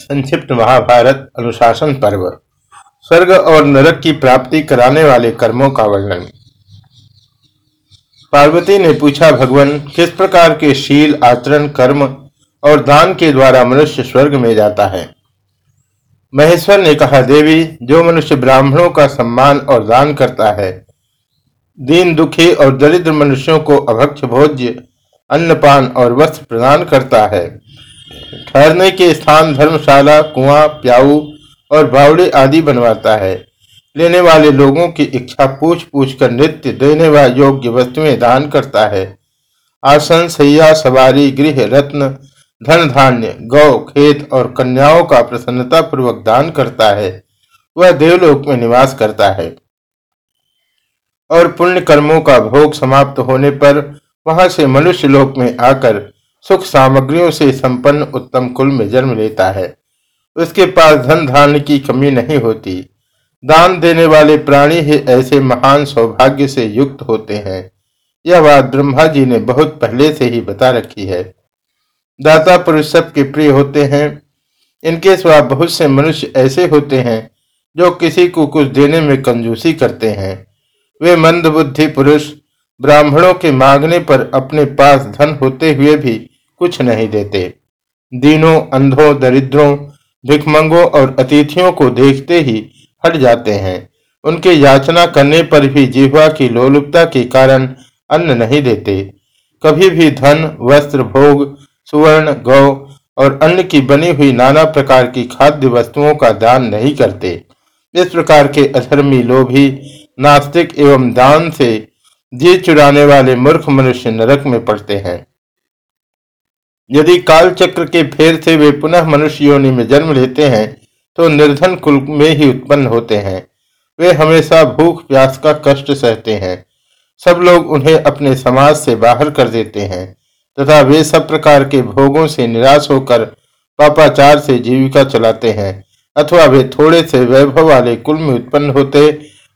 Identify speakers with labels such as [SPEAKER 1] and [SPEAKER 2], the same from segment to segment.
[SPEAKER 1] संक्षिप्त महाभारत अनुशासन पर्व। स्वर्ग और नरक की प्राप्ति कराने वाले कर्मों का वर्णन। पार्वती ने पूछा, भगवान, किस प्रकार के शील, आचरण, कर्म और दान के द्वारा मनुष्य स्वर्ग में जाता है? महेश्वर ने कहा, देवी, जो मनुष्य ब्राह्मणों का सम्मान और दान करता है, दीन दुखी और दरिद्र मनुष्यों को अभक्ष भोज्य, अन्नपान और वस्त्र प्रदान करता है ठहरने के स्थान धर्मशाला, कुआँ, प्याऊ और बावड़े आदि बनवाता है। लेने वाले लोगों की इच्छा पूछ पूछ कर नृत्य देने व योग्य वस्तुएँ दान करता है। आसन, सैया, सवारी, गृह, रत्न, धन धान्य, गौ, खेत और कन्याओं का प्रसन्नता पूर्वक दान करता है। वह देवलोक में निवास करता है। और पुण्य कर्मों का भोग समाप्त होने पर वहाँ से मनुष्य लोक में आकर सुख सामग्रियों से संपन्न उत्तम कुल में जन्म लेता है। उसके पास धन धान्य की कमी नहीं होती। दान देने वाले प्राणी ही ऐसे महान सौभाग्य से युक्त होते हैं। यह बात ब्रह्मा जी ने बहुत पहले से ही बता रखी है। दाता पुरुष सबके प्रिय होते हैं। इनके स्वभाव बहुत से मनुष्य ऐसे होते हैं जो किसी को कुछ देने में कंजूसी करते हैं। वे मंदबुद्धि पुरुष ब्राह्मणों के मांगने पर अपने पास धन होते हुए भी कुछ नहीं देते। दीनों, अंधों, दरिद्रों भिकमंगों और अतिथियों को देखते ही हट जाते हैं। उनके याचना करने पर भी जीवा की लोलुपता के कारण अन्न नहीं देते। कभी भी धन, वस्त्र, भोग, सुवर्ण, गौ और अन्न की बनी हुई नाना प्रकार की खाद्य वस्तुओं का दान नहीं करते। इस प्रकार के अधर्मी लोभी, नास्तिक एवं दान से जी चुराने वाले मूर्ख मनुष्य नरक में पड़ते हैं। यदि काल चक्र के फेर से वे पुनः मनुष्य योनि में जन्म लेते हैं तो निर्धन कुल में ही उत्पन्न होते हैं। वे हमेशा भूख, प्यास का कष्ट सहते हैं। सब लोग उन्हें अपने समाज से बाहर कर देते हैं, तथा वे सब प्रकार के भोगों से निराश होकर पापाचार से जीविका चलाते हैं, अथवा वे थोड़े से वैभव वाले कुल में उत्पन्न होते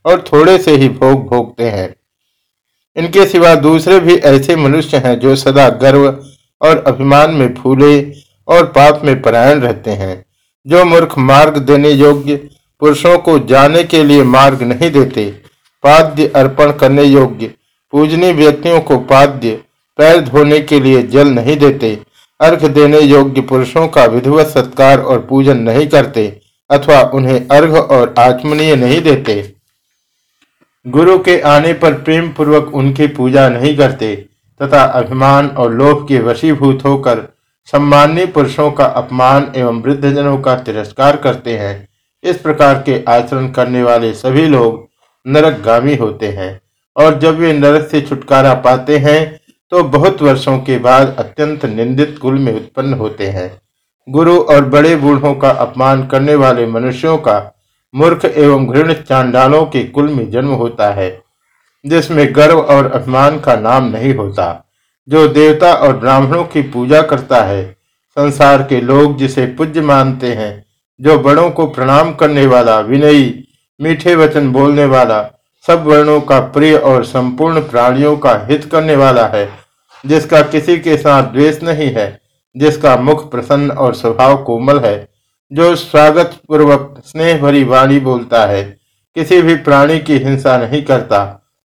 [SPEAKER 1] और थोड़े से ही भोग भोगते हैं। इनके सिवा दूसरे भी ऐसे मनुष्य हैं जो सदा गर्व और अभिमान में फूले और पाप में परायण रहते हैं, जो मूर्ख मार्ग देने योग्य पुरुषों को जाने के लिए मार्ग नहीं देते, पाद्य अर्पण करने योग्य पूजनीय व्यक्तियों को पाद्य पैर धोने के लिए जल नहीं देते, अर्घ देने योग्य पुरुषों का विधिवत सत्कार और पूजन नहीं करते अथवा उन्हें अर्घ और आचमनीय नहीं देते। गुरु के आने पर प्रेम पूर्वक उनकी पूजा नहीं करते, तथा अभिमान और लोभ के वशीभूत होकर सम्मान्य पुरुषों का अपमान एवं वृद्धजनों का तिरस्कार करते हैं। इस प्रकार के आचरण करने वाले सभी लोग नरकगामी होते हैं, और जब वे नरक से छुटकारा पाते हैं तो बहुत वर्षों के बाद अत्यंत निंदित कुल में उत्पन्न होते हैं। गुरु और बड़े बूढ़ों का अपमान करने वाले मनुष्यों का मूर्ख एवं घृण चांडालों के कुल में जन्म होता है, जिसमें गर्व और अभिमान का नाम नहीं होता। जो देवता और ब्राह्मणों की पूजा करता है, संसार के लोग जिसे पूज्य मानते हैं, जो बड़ों को प्रणाम करने वाला, विनयी, मीठे वचन बोलने वाला, सब वर्णों का प्रिय और संपूर्ण प्राणियों का हित करने वाला है, जिसका किसी के साथ द्वेष नहीं है, जिसका मुख प्रसन्न और स्वभाव कोमल है। जो स्वागत पूर्वक स्नेह भरी वाणी बोलता है, किसी भी प्राणी की हिंसा नहीं करता,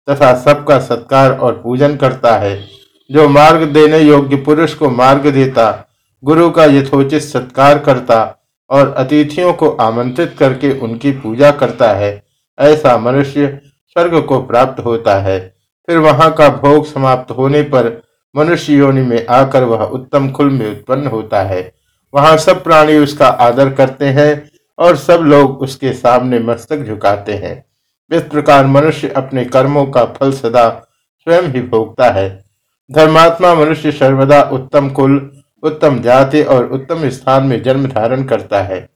[SPEAKER 1] तथा सबका सत्कार और पूजन करता है। जो मार्ग देने योग्य पुरुष को मार्ग देता, गुरु का यथोचित सत्कार करता और अतिथियों को आमंत्रित करके उनकी पूजा करता है, ऐसा मनुष्य स्वर्ग को प्राप्त होता है। फिर वहाँ का भोग समाप्त होने पर मनुष्य योनि में आकर वह उत्तम कुल में उत्पन्न होता है। वहाँ सब प्राणी उसका आदर करते हैं और सब लोग उसके सामने मस्तक झुकाते हैं। इस प्रकार मनुष्य अपने कर्मों का फल सदा स्वयं ही भोगता है। धर्मात्मा मनुष्य सर्वदा उत्तम कुल, उत्तम जाति और उत्तम स्थान में जन्म धारण करता है।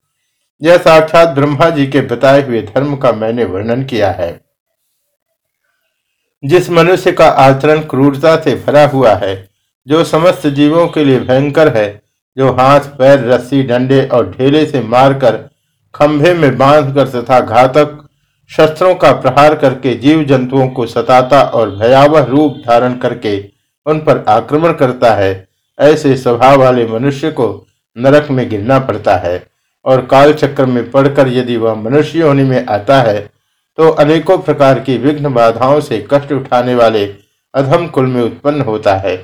[SPEAKER 1] यह साक्षात ब्रह्मा जी के बताए हुए धर्म का मैंने वर्णन किया है। जिस मनुष्य का आचरण क्रूरता से भरा हुआ है, जो समस्त जीवों के लिए भयंकर है जो हाथ, पैर, रस्सी, डंडे और ढेले से मारकर खंभे में बांधकर तथा घातक शस्त्रों का प्रहार करके जीव जंतुओं को सताता और भयावह रूप धारण करके उन पर आक्रमण करता है, ऐसे स्वभाव वाले मनुष्य को नरक में गिरना पड़ता है। और काल चक्र में पड़कर यदि वह मनुष्य होने में आता है तो अनेकों प्रकार की विघ्न बाधाओं से कष्ट उठाने वाले अधम कुल में उत्पन्न होता है।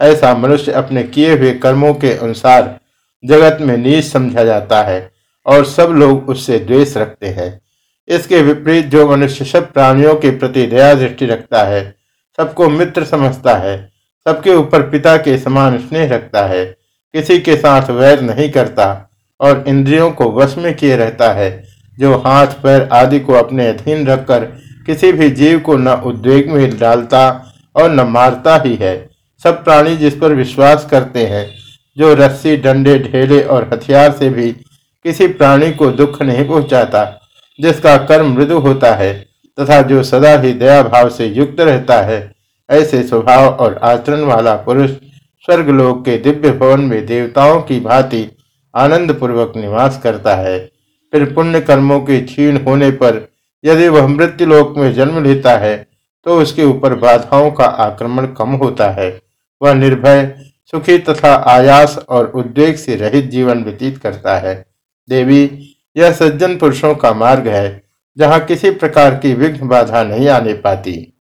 [SPEAKER 1] ऐसा मनुष्य अपने किए हुए कर्मों के अनुसार जगत में नीच समझा जाता है और सब लोग उससे द्वेष रखते हैं। इसके विपरीत जो मनुष्य सब प्राणियों के प्रति दया दृष्टि रखता है, सबको मित्र समझता है, सबके ऊपर पिता के समान स्नेह रखता है, किसी के साथ वैर नहीं करता और इंद्रियों को वश में किए रहता है, जो हाथ, पैर आदि को अपने अधीन रखकर किसी भी जीव को न उद्वेग में डालता और न मारता ही है। सब प्राणी जिस पर विश्वास करते हैं, जो रस्सी, डंडे, ढेले और हथियार से भी किसी प्राणी को दुख नहीं पहुंचाता, जिसका कर्म मृदु होता है तथा जो सदा ही दया भाव से युक्त रहता है, ऐसे स्वभाव और आचरण वाला पुरुष स्वर्गलोक के दिव्य भवन में देवताओं की भांति आनंद पूर्वक निवास करता है। फिर पुण्य कर्मों के क्षीण होने पर यदि वह मृत्युलोक में जन्म लेता है तो उसके ऊपर बाधाओं का आक्रमण कम होता है। वह निर्भय, सुखी तथा आयास और उद्वेग से रहित जीवन व्यतीत करता है। देवी, यह सज्जन पुरुषों का मार्ग है, जहाँ किसी प्रकार की विघ्न बाधा नहीं आने पाती।